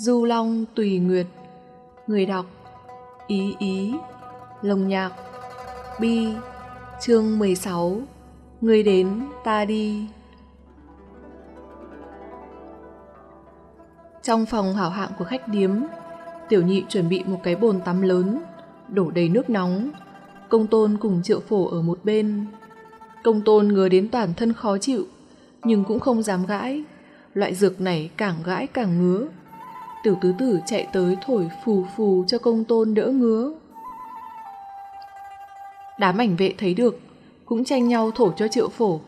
Du Long Tùy Nguyệt. Người đọc, Ý Ý. Lồng Nhạc, Bi. Chương 16 Người đến, ta đi. Trong phòng hảo hạng của khách điếm, Tiểu nhị chuẩn bị một cái bồn tắm lớn, Đổ đầy nước nóng. Công tôn cùng triệu phổ ở một bên. Công tôn ngứa đến toàn thân khó chịu, Nhưng cũng không dám gãi. Loại dược này càng gãi càng ngứa. Tiểu tứ tử chạy tới thổi phù phù cho công tôn đỡ ngứa. Đám ảnh vệ thấy được, cũng tranh nhau thổi cho triệu phổ.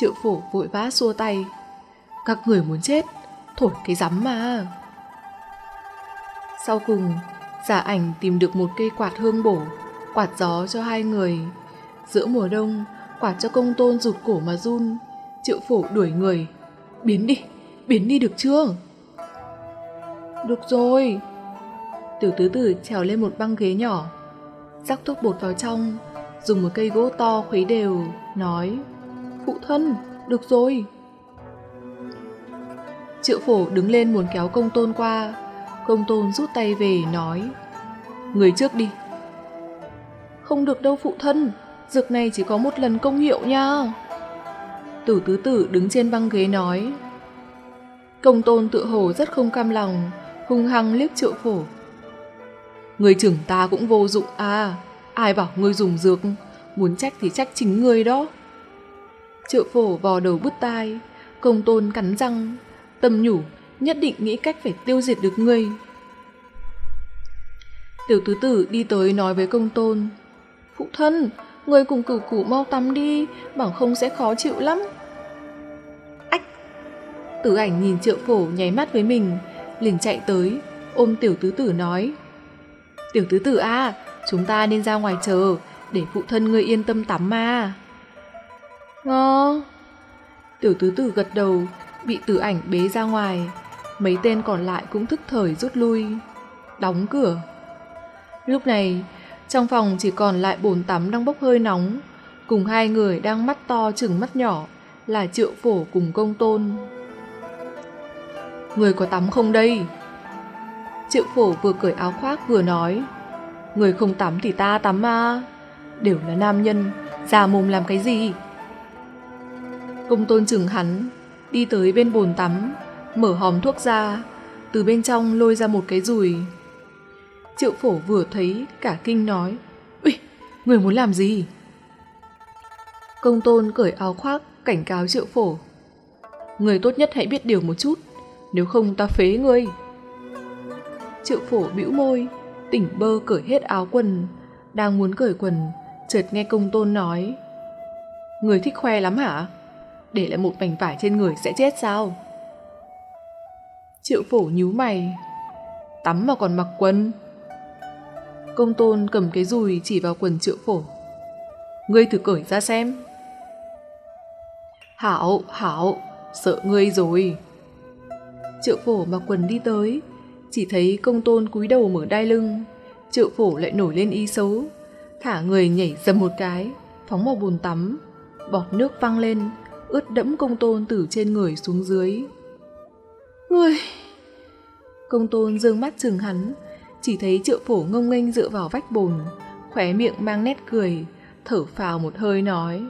Triệu phổ vội vã xua tay. Các người muốn chết, thổi cái rắm mà. Sau cùng, giả ảnh tìm được một cây quạt hương bổ, quạt gió cho hai người. Giữa mùa đông, quạt cho công tôn rụt cổ mà run. Triệu phổ đuổi người. Biến đi, biến đi được chưa? Được rồi. Tiểu tứ tử trèo lên một băng ghế nhỏ, rắc thuốc bột vào trong, dùng một cây gỗ to khuấy đều, nói Phụ thân, được rồi. Triệu phổ đứng lên muốn kéo công tôn qua, công tôn rút tay về nói Người trước đi. Không được đâu phụ thân, dược này chỉ có một lần công hiệu nha. Tử tứ tử đứng trên băng ghế nói Công tôn tự hồ rất không cam lòng, hung hăng liếc triệu phổ. Người trưởng ta cũng vô dụng à, ai bảo ngươi dùng dược, muốn trách thì trách chính ngươi đó. Triệu phổ vò đầu bứt tai, công tôn cắn răng, tâm nhủ, nhất định nghĩ cách phải tiêu diệt được ngươi. Tiểu tứ tử đi tới nói với công tôn, Phụ thân, người cùng cửu củ mau tắm đi, bằng không sẽ khó chịu lắm. Ách! Tử ảnh nhìn triệu phổ nháy mắt với mình, liền chạy tới, ôm tiểu tứ tử nói. Tiểu tứ tử à, chúng ta nên ra ngoài chờ, để phụ thân ngươi yên tâm tắm mà. Ngô! Tiểu tứ tử gật đầu, bị tử ảnh bế ra ngoài. Mấy tên còn lại cũng thức thời rút lui. Đóng cửa. Lúc này, trong phòng chỉ còn lại bồn tắm đang bốc hơi nóng, cùng hai người đang mắt to chừng mắt nhỏ là triệu phổ cùng công tôn. Người có tắm không đây? Triệu phổ vừa cởi áo khoác vừa nói Người không tắm thì ta tắm mà Đều là nam nhân Già mồm làm cái gì? Công tôn chừng hắn Đi tới bên bồn tắm Mở hòm thuốc ra Từ bên trong lôi ra một cái rùi. Triệu phổ vừa thấy Cả kinh nói Ui, người muốn làm gì? Công tôn cởi áo khoác Cảnh cáo triệu phổ Người tốt nhất hãy biết điều một chút nếu không ta phế ngươi. Triệu phổ bĩu môi, tỉnh bơ cởi hết áo quần, đang muốn cởi quần, chợt nghe công tôn nói. Người thích khoe lắm hả? Để lại một mảnh vải trên người sẽ chết sao? Triệu phổ nhíu mày, tắm mà còn mặc quần. Công tôn cầm cái dùi chỉ vào quần triệu phổ. Ngươi thử cởi ra xem. Hảo, hảo, sợ ngươi rồi. Triệu phổ mặc quần đi tới, chỉ thấy công tôn cúi đầu mở đai lưng. Triệu phổ lại nổi lên ý xấu, thả người nhảy dầm một cái, phóng vào bồn tắm. Bọt nước văng lên, ướt đẫm công tôn từ trên người xuống dưới. Người! Công tôn dương mắt chừng hắn, chỉ thấy triệu phổ ngông nghênh dựa vào vách bồn, khóe miệng mang nét cười, thở phào một hơi nói.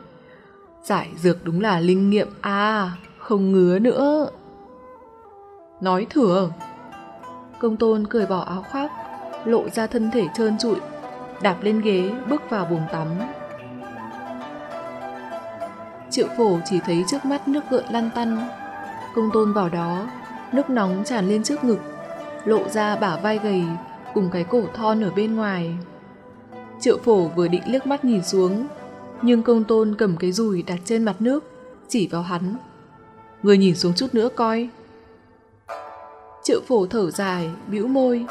Giải dược đúng là linh nghiệm à, không ngứa nữa. Nói thừa. Công tôn cười bỏ áo khoác, lộ ra thân thể trơn trụi, đạp lên ghế bước vào buồng tắm. Triệu phổ chỉ thấy trước mắt nước gợn lăn tăn. Công tôn vào đó, nước nóng tràn lên trước ngực, lộ ra bả vai gầy cùng cái cổ thon ở bên ngoài. Triệu phổ vừa định liếc mắt nhìn xuống, nhưng công tôn cầm cái rùi đặt trên mặt nước, chỉ vào hắn. Người nhìn xuống chút nữa coi. Triệu phổ thở dài, bĩu môi,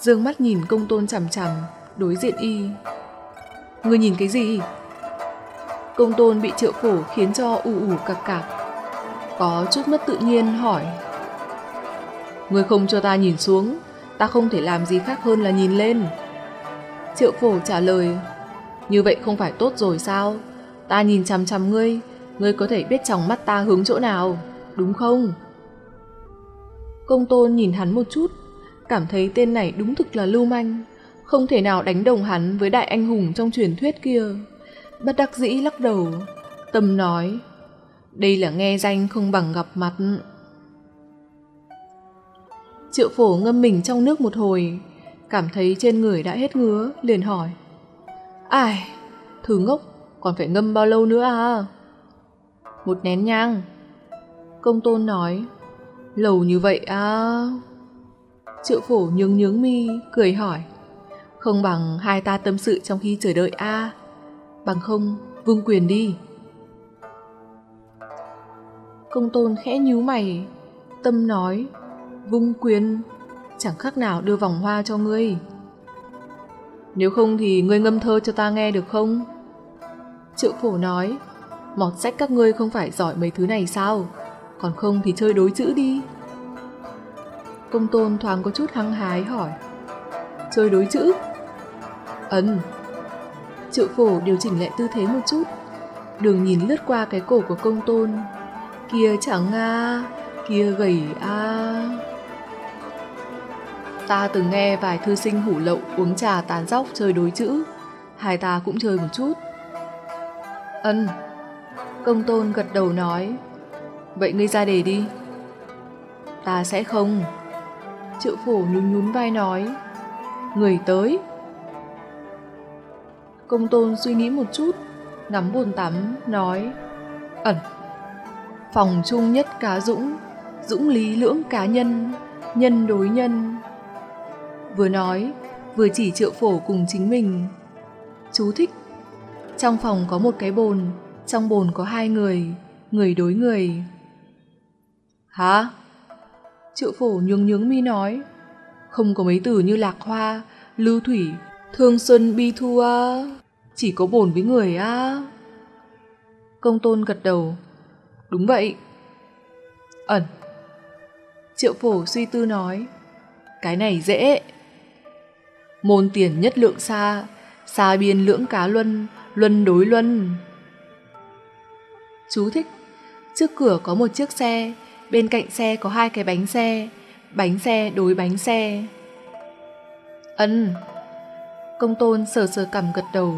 dương mắt nhìn công tôn chằm chằm, đối diện y. người nhìn cái gì? Công tôn bị triệu phổ khiến cho ù ù cặc cặc. Có chút mất tự nhiên hỏi. người không cho ta nhìn xuống, ta không thể làm gì khác hơn là nhìn lên. Triệu phổ trả lời, như vậy không phải tốt rồi sao? Ta nhìn chằm chằm ngươi, ngươi có thể biết trong mắt ta hướng chỗ nào, đúng không? Công tôn nhìn hắn một chút, cảm thấy tên này đúng thực là lưu manh, không thể nào đánh đồng hắn với đại anh hùng trong truyền thuyết kia. Bất đắc dĩ lắc đầu, tâm nói, đây là nghe danh không bằng gặp mặt. Triệu phổ ngâm mình trong nước một hồi, cảm thấy trên người đã hết ngứa, liền hỏi. Ai, thử ngốc, còn phải ngâm bao lâu nữa à? Một nén nhang. Công tôn nói, lâu như vậy à? Triệu phổ nhướng nhướng mi, cười hỏi. Không bằng hai ta tâm sự trong khi chờ đợi a Bằng không, vương quyền đi. Công tôn khẽ nhíu mày, tâm nói, vung quyền, chẳng khác nào đưa vòng hoa cho ngươi. Nếu không thì ngươi ngâm thơ cho ta nghe được không? Triệu phổ nói, mọt sách các ngươi không phải giỏi mấy thứ này sao? Còn không thì chơi đối chữ đi. Công tôn thoáng có chút hăng hái hỏi, chơi đối chữ? Ấn. Triệu phổ điều chỉnh lại tư thế một chút, đường nhìn lướt qua cái cổ của công tôn. Kia chẳng a, kia gầy a. Ta từng nghe vài thư sinh hủ lậu uống trà tán dóc chơi đối chữ, hai ta cũng chơi một chút. Ân. Công tôn gật đầu nói, vậy ngươi ra đề đi. Ta sẽ không. Triệu phổ nhún nhún vai nói, người tới. Công tôn suy nghĩ một chút, ngắm bồn tắm, nói, ẩn. Phòng chung nhất cá dũng, dũng lý lưỡng cá nhân, nhân đối nhân. Vừa nói, vừa chỉ triệu phổ cùng chính mình. Chú thích. Trong phòng có một cái bồn, trong bồn có hai người, người đối người. Hả? Triệu phổ nhướng nhướng mi nói. Không có mấy từ như lạc hoa, lưu thủy, thương xuân bi thu à. Chỉ có bổn với người à. Công tôn gật đầu. Đúng vậy. Ẩn. Triệu phổ suy tư nói. Cái này dễ. Môn tiền nhất lượng xa, xa biên lưỡng cá luân, luân đối luân. Chú thích. Trước cửa có một chiếc xe, bên cạnh xe có hai cái bánh xe, bánh xe đối bánh xe. Ân. Công tôn sờ sờ cầm gật đầu,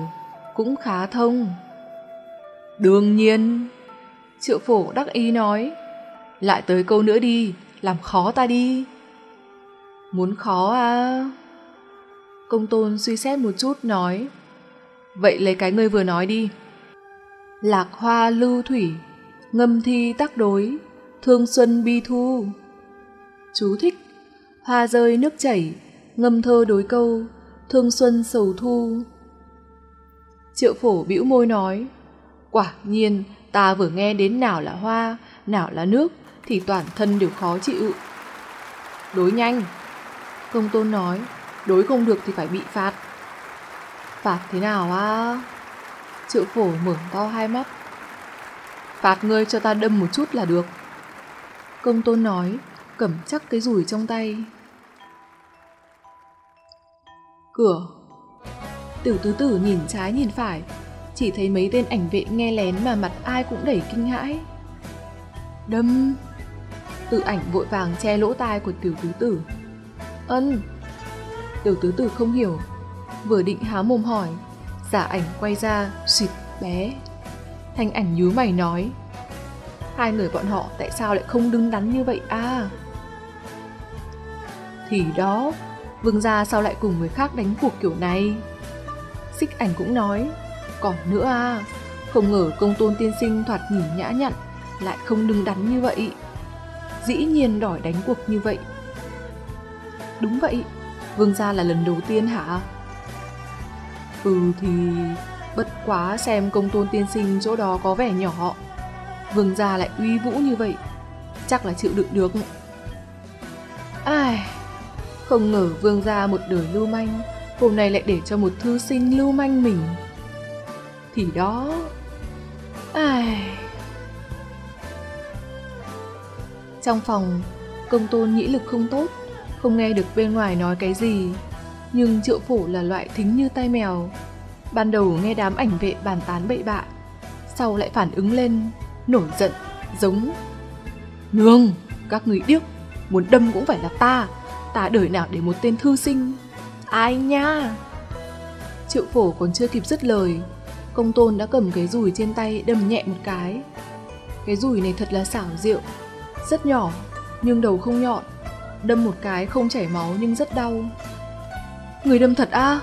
cũng khá thông. Đương nhiên. Triệu phổ đắc ý nói. Lại tới câu nữa đi, làm khó ta đi. Muốn khó à? Công tôn suy xét một chút nói. Vậy lấy cái ngươi vừa nói đi. Lạc hoa lưu thủy, ngâm thi tác đối, thương xuân bi thu. Chú thích, hoa rơi nước chảy, ngâm thơ đối câu, thương xuân sầu thu. Triệu phổ bĩu môi nói, quả nhiên ta vừa nghe đến nào là hoa, nào là nước, thì toàn thân đều khó chịu. Đối nhanh. Công tôn nói, đối không được thì phải bị phạt. Phạt thế nào á? Triệu phổ mở to hai mắt. Phạt ngươi cho ta đâm một chút là được. Công tôn nói, cầm chắc cái rủi trong tay. Cửa Tử tứ tử nhìn trái nhìn phải, chỉ thấy mấy tên ảnh vệ nghe lén mà mặt ai cũng đẩy kinh hãi. Đâm! Tự ảnh vội vàng che lỗ tai của tiểu tứ tử. Ân! Tiểu tứ tử không hiểu, vừa định há mồm hỏi, giả ảnh quay ra, xịt bé. Thanh ảnh nhíu mày nói, hai người bọn họ tại sao lại không đứng đắn như vậy à? Thì đó, vương gia sao lại cùng người khác đánh cuộc kiểu này? Xích ảnh cũng nói, còn nữa à, không ngờ công tôn tiên sinh thoạt nhìn nhã nhặn, lại không đứng đắn như vậy. Dĩ nhiên đòi đánh cuộc như vậy. Đúng vậy, vương gia là lần đầu tiên hả? Ừ thì bất quá xem công tôn tiên sinh chỗ đó có vẻ nhỏ. Vương gia lại uy vũ như vậy, chắc là chịu đựng được. Ai, không ngờ vương gia một đời lưu manh, hôm nay lại để cho một thư sinh lưu manh mình. Thì đó, ai... Trong phòng, công tôn nhĩ lực không tốt, không nghe được bên ngoài nói cái gì. Nhưng triệu phổ là loại thính như tay mèo. Ban đầu nghe đám ảnh vệ bàn tán bậy bạ, sau lại phản ứng lên, nổi giận, giống Nương, các người điếc, muốn đâm cũng phải là ta, ta đời nào để một tên thư sinh. Ai nha? Triệu phổ còn chưa kịp dứt lời, công tôn đã cầm cái rùi trên tay đâm nhẹ một cái. Cái rùi này thật là xảo diệu, rất nhỏ, nhưng đầu không nhọn, đâm một cái không chảy máu nhưng rất đau. Người đâm thật a à?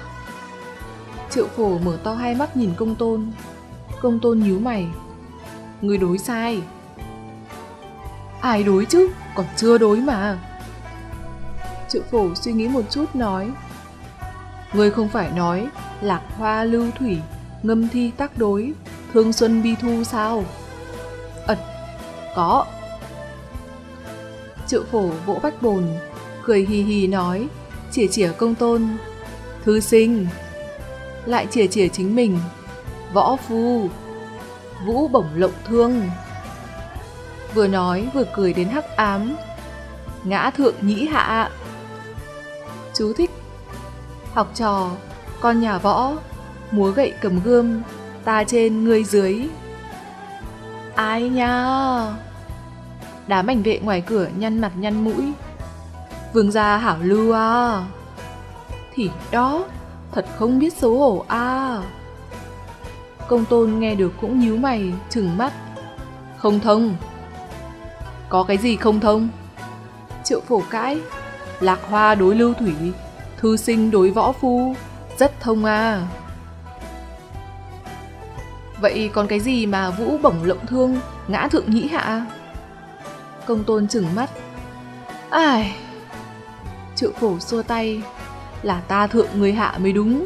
Triệu phổ mở to hai mắt nhìn công tôn. Công tôn nhíu mày. Người đối sai. Ai đối chứ, còn chưa đối mà. Triệu phổ suy nghĩ một chút nói. Người không phải nói lạc hoa lưu thủy, ngâm thi tác đối, thương xuân bi thu sao? Ật, có. Triệu phổ vỗ bách bồn, cười hì hì nói, chỉa chỉa công tôn. Thư sinh, lại chỉa chỉa chính mình. Võ phu, vũ bổng lộng thương. Vừa nói vừa cười đến hắc ám. Ngã thượng nhĩ hạ. Chú thích. Học trò, con nhà võ, múa gậy cầm gươm, ta trên người dưới. Ai nha? Đám ảnh vệ ngoài cửa nhăn mặt nhăn mũi. Vương gia hảo lưu à. Thì đó, thật không biết xấu hổ à. Công tôn nghe được cũng nhíu mày, trừng mắt. Không thông. Có cái gì không thông? Triệu phổ cãi. Lạc hoa đối lưu thủy, thư sinh đối võ phu, rất thông à. Vậy còn cái gì mà vũ bổng lộng thương, ngã thượng nhĩ hạ? Công tôn trừng mắt. Ai... Triệu phổ xua tay, là ta thượng người hạ mới đúng.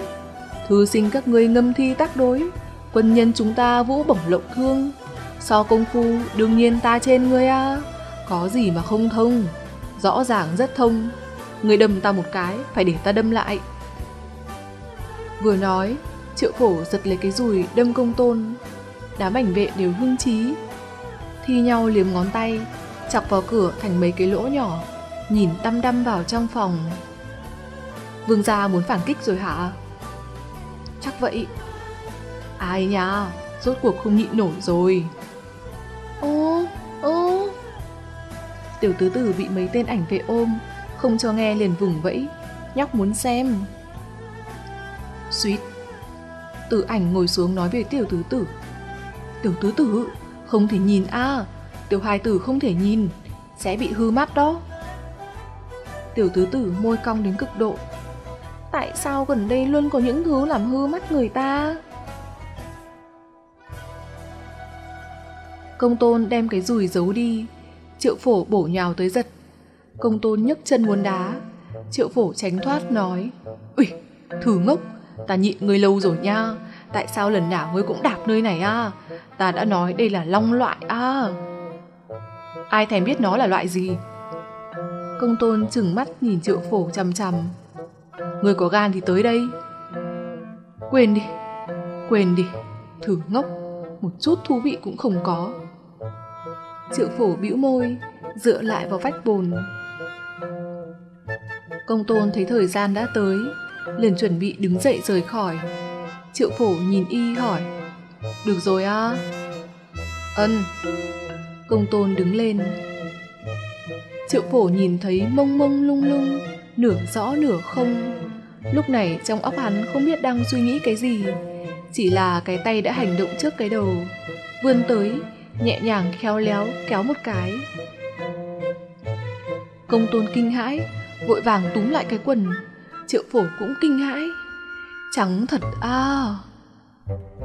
Thư sinh các ngươi ngâm thi tác đối, quân nhân chúng ta vũ bổng lộng thương. So công phu, đương nhiên ta trên ngươi a Có gì mà không thông, rõ ràng rất thông. Người đâm ta một cái, phải để ta đâm lại. Vừa nói, triệu phổ giật lấy cái rùi đâm công tôn. Đám ảnh vệ đều hưng trí. Thi nhau liếm ngón tay, chọc vào cửa thành mấy cái lỗ nhỏ, nhìn đăm đăm vào trong phòng. Vương gia muốn phản kích rồi hả? Chắc vậy. Ai nha, rốt cuộc không nhịn nổi rồi. Ô, ô. Tiểu tứ tử bị mấy tên ảnh vệ ôm, không cho nghe liền vùng vẫy, nhóc muốn xem. Suýt. Tử ảnh ngồi xuống nói về tiểu tứ tử. Tiểu tứ tử, không thể nhìn a à, tiểu hài tử không thể nhìn, sẽ bị hư mắt đó. Tiểu tứ tử môi cong đến cực độ, Tại sao gần đây luôn có những thứ làm hư mắt người ta? Công tôn đem cái rùi giấu đi. Triệu phổ bổ nhào tới giật. Công tôn nhấc chân muốn đá. Triệu phổ tránh thoát nói Ui, thử ngốc Ta nhịn người lâu rồi nha. Tại sao lần nào ngươi cũng đạp nơi này à? Ta đã nói đây là long loại à. Ai thèm biết nó là loại gì? Công tôn chừng mắt nhìn triệu phổ chằm chằm. Người có gan thì tới đây. Quên đi Quên đi Thử ngốc Một chút thú vị cũng không có. Triệu phổ bĩu môi, Dựa lại vào vách bồn Công tôn thấy thời gian đã tới, liền chuẩn bị đứng dậy rời khỏi. Triệu phổ nhìn y hỏi, Được rồi à Ân. Công tôn đứng lên. Triệu phổ nhìn thấy mông mông lung lung, Nửa rõ nửa không. Lúc này trong óc hắn không biết đang suy nghĩ cái gì, Chỉ là cái tay đã hành động trước cái đầu, Vươn tới Nhẹ nhàng khéo léo kéo một cái. Công tôn kinh hãi, Vội vàng túm lại cái quần. Triệu phổ cũng kinh hãi. Trắng thật à.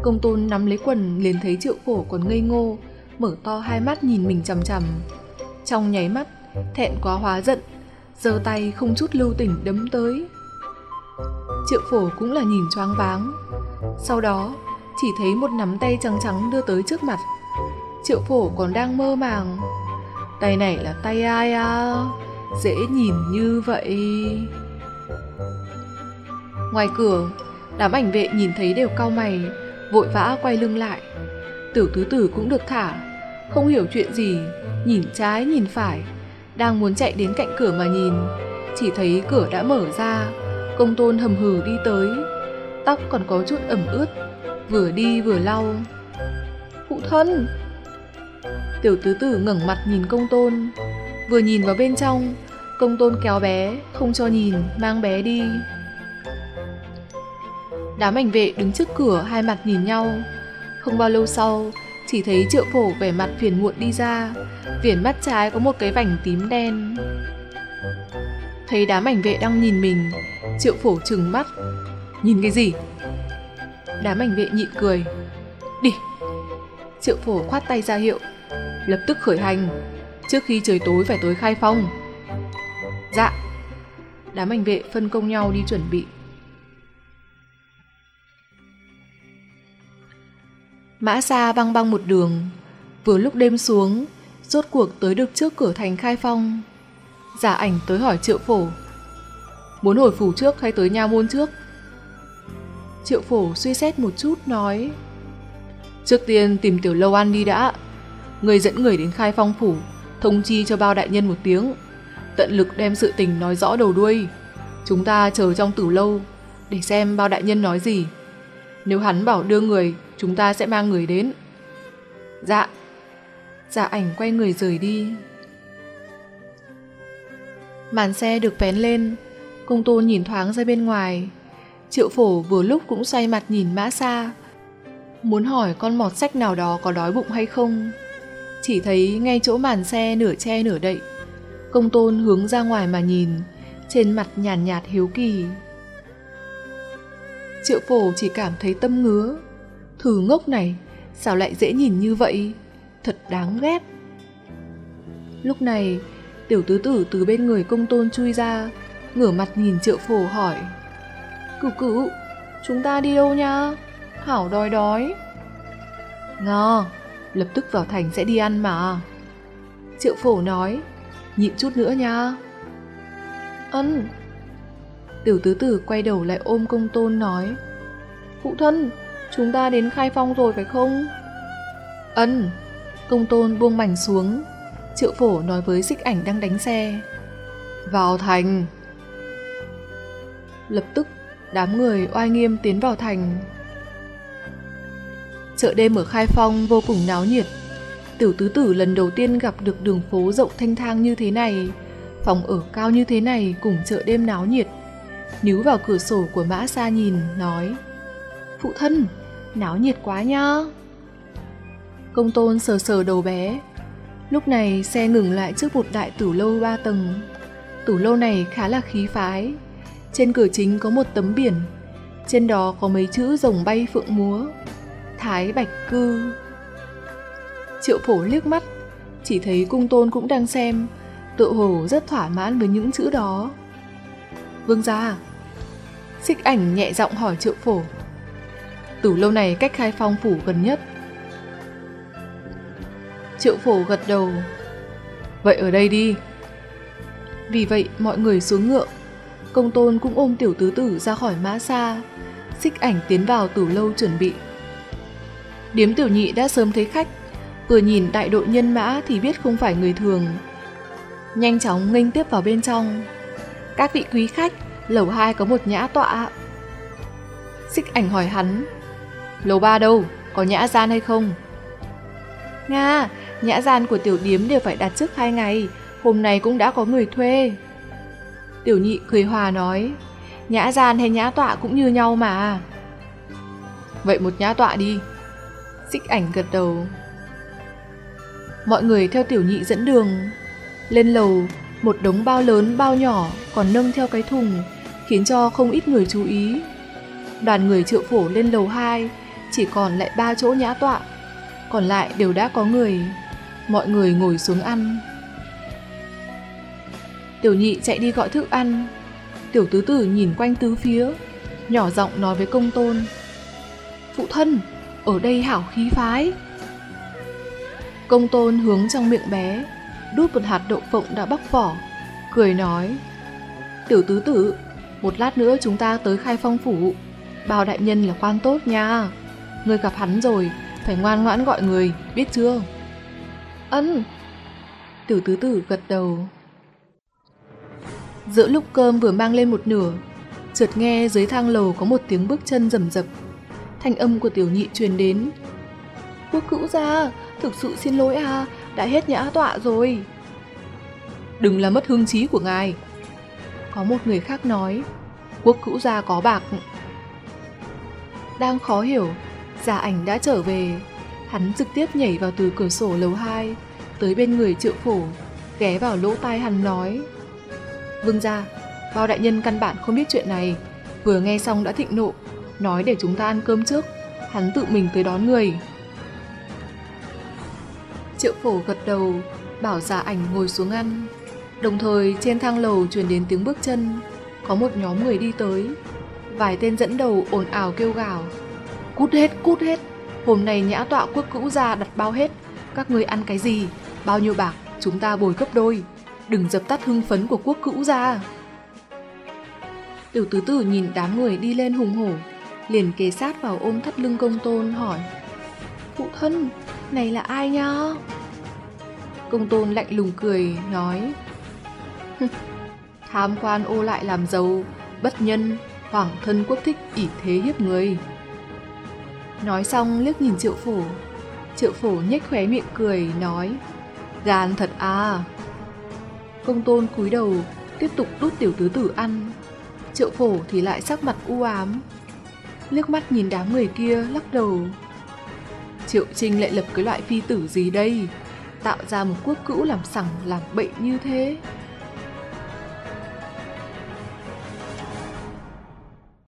Công tôn nắm lấy quần, liền thấy triệu phổ còn ngây ngô, Mở to hai mắt nhìn mình chằm chằm. Trong nháy mắt, Thẹn quá hóa giận, giơ tay không chút lưu tình đấm tới. Triệu phổ cũng là nhìn choáng váng. Sau đó, chỉ thấy một nắm tay trắng trắng đưa tới trước mặt. Triệu phổ còn đang mơ màng. Tay này là tay ai à? Dễ nhìn như vậy. Ngoài cửa, Đám ảnh vệ nhìn thấy đều cau mày, Vội vã quay lưng lại. Tiểu tứ tử cũng được thả, Không hiểu chuyện gì, Nhìn trái nhìn phải, Đang muốn chạy đến cạnh cửa mà nhìn. Chỉ thấy cửa đã mở ra, Công tôn hầm hừ đi tới. Tóc còn có chút ẩm ướt, Vừa đi vừa lau. Phụ thân Tiểu tứ tử ngẩng mặt nhìn công tôn Vừa nhìn vào bên trong Công tôn kéo bé, không cho nhìn, mang bé đi. Đám ảnh vệ đứng trước cửa hai mặt nhìn nhau. Không bao lâu sau, chỉ thấy triệu phổ vẻ mặt phiền muộn đi ra, viền mắt trái có một cái vành tím đen. Thấy đám ảnh vệ đang nhìn mình, triệu phổ trừng mắt. Nhìn cái gì? Đám ảnh vệ nhịn cười. Đi! Triệu phổ khoát tay ra hiệu. Lập tức khởi hành. Trước khi trời tối phải tới khai phong. Dạ. Đám ảnh vệ phân công nhau đi chuẩn bị. Mã xa băng băng một đường. Vừa lúc đêm xuống, rốt cuộc tới được trước cửa thành khai phong. Giả ảnh tới hỏi triệu phổ. Muốn hồi phủ trước hay tới nha môn trước? Triệu phổ suy xét một chút nói. Trước tiên tìm tiểu lâu ăn đi đã. Người dẫn người đến khai phong phủ, thông chi cho bao đại nhân một tiếng. Tận lực đem sự tình nói rõ đầu đuôi. Chúng ta chờ trong tử lâu, để xem bao đại nhân nói gì. Nếu hắn bảo đưa người, chúng ta sẽ mang người đến. Dạ. Dạ ảnh quay người rời đi. Màn xe được vén lên, công tôn nhìn thoáng ra bên ngoài. Triệu phổ vừa lúc cũng xoay mặt nhìn mã xa. Muốn hỏi con mọt sách nào đó có đói bụng hay không. Chỉ thấy ngay chỗ màn xe nửa che nửa đậy. Công tôn hướng ra ngoài mà nhìn, trên mặt nhàn nhạt, nhạt hiếu kỳ. Triệu phổ chỉ cảm thấy tâm ngứa. Thử ngốc này, sao lại dễ nhìn như vậy? Thật đáng ghét. Lúc này, tiểu tứ tử từ bên người công tôn chui ra, ngửa mặt nhìn triệu phổ hỏi. Cửu cửu, chúng ta đi đâu nha? Hảo đói đói. Ngo, lập tức vào thành sẽ đi ăn mà. Triệu phổ nói, nhịn chút nữa nha. Ân. Tiểu tứ tử quay đầu lại ôm công tôn nói, Phụ thân, chúng ta đến khai phong rồi phải không? Ân. Công tôn buông mảnh xuống. Triệu phổ nói với xích ảnh đang đánh xe. Vào thành. Lập tức đám người oai nghiêm tiến vào thành. Chợ đêm ở Khai Phong vô cùng náo nhiệt. Tiểu tứ tử lần đầu tiên gặp được đường phố rộng thanh thang như thế này, phòng ở cao như thế này cùng chợ đêm náo nhiệt. Níu vào cửa sổ của mã xa nhìn, nói Phụ thân, náo nhiệt quá nhá. Công tôn sờ sờ đầu bé. Lúc này xe ngừng lại trước một đại tử lâu ba tầng. Tử lâu này khá là khí phái, trên cửa chính có một tấm biển, trên đó có mấy chữ rồng bay phượng múa. Thái Bạch Cư. Triệu phổ liếc mắt, chỉ thấy cung tôn cũng đang xem, tự hồ rất thỏa mãn với những chữ đó. Vương gia, xích ảnh nhẹ giọng hỏi triệu phổ. tủ lâu này cách khai phong phủ gần nhất. Triệu phổ gật đầu. Vậy ở đây đi. Vì vậy mọi người xuống ngựa công tôn cũng ôm tiểu tứ tử ra khỏi mã xa, xích ảnh tiến vào tử lâu chuẩn bị. Điếm tiểu nhị đã sớm thấy khách, vừa nhìn đại đội nhân mã thì biết không phải người thường. Nhanh chóng nghênh tiếp vào bên trong. Các vị quý khách, lầu hai có một nhã tọa. Xích ảnh hỏi hắn, lầu ba đâu, có nhã gian hay không? Nga, nhã gian của tiểu điếm đều phải đặt trước hai ngày, hôm nay cũng đã có người thuê. Tiểu nhị cười hòa nói, nhã gian hay nhã tọa cũng như nhau mà. Vậy một nhã tọa đi. Xích ảnh gật đầu. Mọi người theo tiểu nhị dẫn đường. Lên lầu, một đống bao lớn bao nhỏ còn nâng theo cái thùng, khiến cho không ít người chú ý. Đoàn người triệu phổ lên lầu 2, chỉ còn lại ba chỗ nhã tọa, còn lại đều đã có người. Mọi người ngồi xuống ăn. Tiểu nhị chạy đi gọi thức ăn. Tiểu tứ tử nhìn quanh tứ phía, nhỏ giọng nói với công tôn. Phụ thân, ở đây hảo khí phái. Công tôn hướng trong miệng bé, đút một hạt đậu phộng đã bóc vỏ, cười nói. Tiểu tứ tử, một lát nữa chúng ta tới khai phong phủ. Bao đại nhân là quan tốt nha. Người gặp hắn rồi, phải ngoan ngoãn gọi người, biết chưa? Ân. Tiểu tứ tử gật đầu. Giữa lúc cơm vừa mang lên một nửa, chợt nghe dưới thang lầu có một tiếng bước chân rầm rập. Thanh âm của tiểu nhị truyền đến. Quốc cữu ra, thực sự xin lỗi à, đã hết nhã tọa rồi. đừng làm mất hương trí của ngài. Có một người khác nói, quốc cữu gia có bạc. Đang khó hiểu, giả ảnh đã trở về. Hắn trực tiếp nhảy vào từ cửa sổ lầu 2, tới bên người triệu phổ, ghé vào lỗ tai hắn nói. Vương gia, bao đại nhân căn bản không biết chuyện này, vừa nghe xong đã thịnh nộ, nói để chúng ta ăn cơm trước, hắn tự mình tới đón người. Triệu phổ gật đầu, bảo giả ảnh ngồi xuống ăn. Đồng thời trên thang lầu truyền đến tiếng bước chân, có một nhóm người đi tới. Vài tên dẫn đầu ồn ào kêu gào. Cút hết, cút hết, hôm nay nhã tọa quốc cữu gia đặt bao hết, các người ăn cái gì, bao nhiêu bạc, chúng ta bồi gấp đôi, đừng dập tắt hưng phấn của quốc cữu gia. Tiểu tứ tử nhìn đám người đi lên hùng hổ, liền kề sát vào ôm thắt lưng công tôn hỏi. Phụ thân, này là ai nha Công tôn lạnh lùng cười, nói Tham quan ô lại làm giàu, bất nhân, hoàng thân quốc thích ỷ thế hiếp người. Nói xong liếc nhìn triệu phổ. Triệu phổ nhếch khóe miệng cười, nói Gan thật à. Công tôn cúi đầu, tiếp tục đút tiểu tứ tử ăn. Triệu phổ thì lại sắc mặt u ám. Liếc mắt nhìn đám người kia, lắc đầu. Triệu Trinh lại lập cái loại phi tử gì đây? Tạo ra một quốc cữu làm sẳng làm bậy như thế,